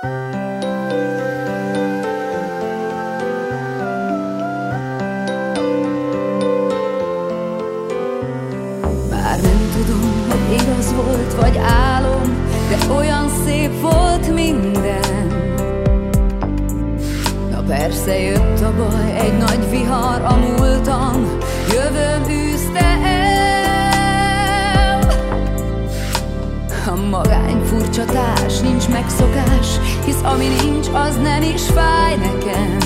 Bár nem tudom, hogy igaz volt, vagy álom, de olyan szép volt minden. Na persze jött a baj, egy nagy vihar a múltam, társ, nincs megszokás, hisz ami nincs, az nem is fáj nekem.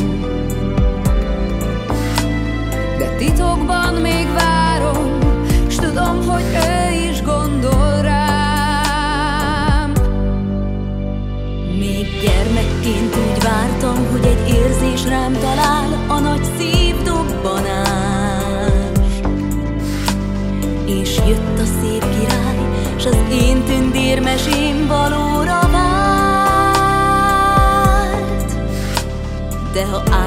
De titokban még várom, s tudom, hogy ő is gondol rám. Még gyermekként úgy vártam, hogy egy érzés rám talál a nagy szívdobbanás.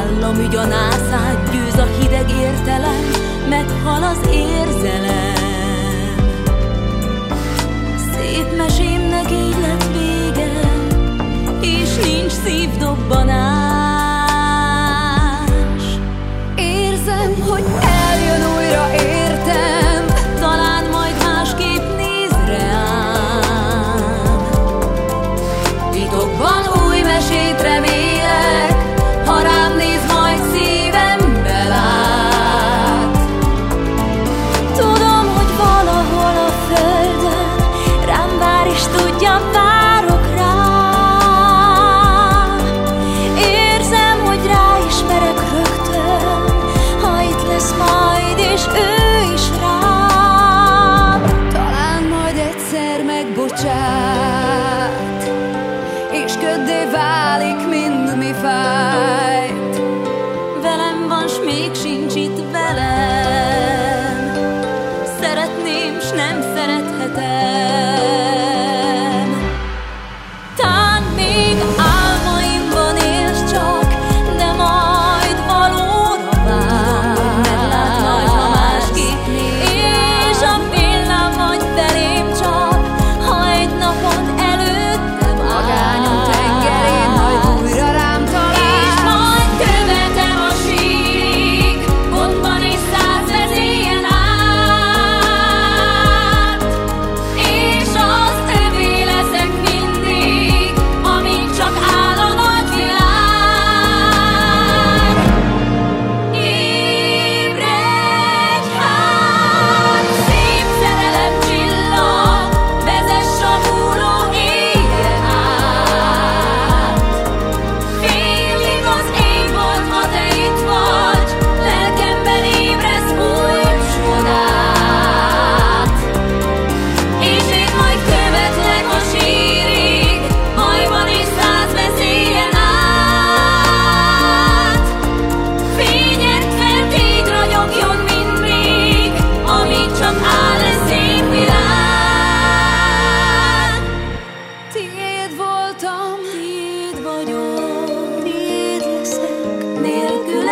Ha államügy a nászát győz a hideg értelem, meghal az érzelem. Szép mesémnek így lett vége, és nincs szívdobbanás. Érzem, hogy eljön megbocsát, és köddé válik mind mi fájt. Velem van, s még sincs itt veled.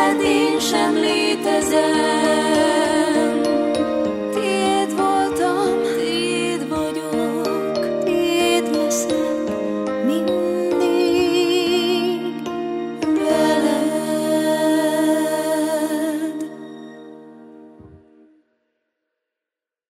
nélküled én sem létezem.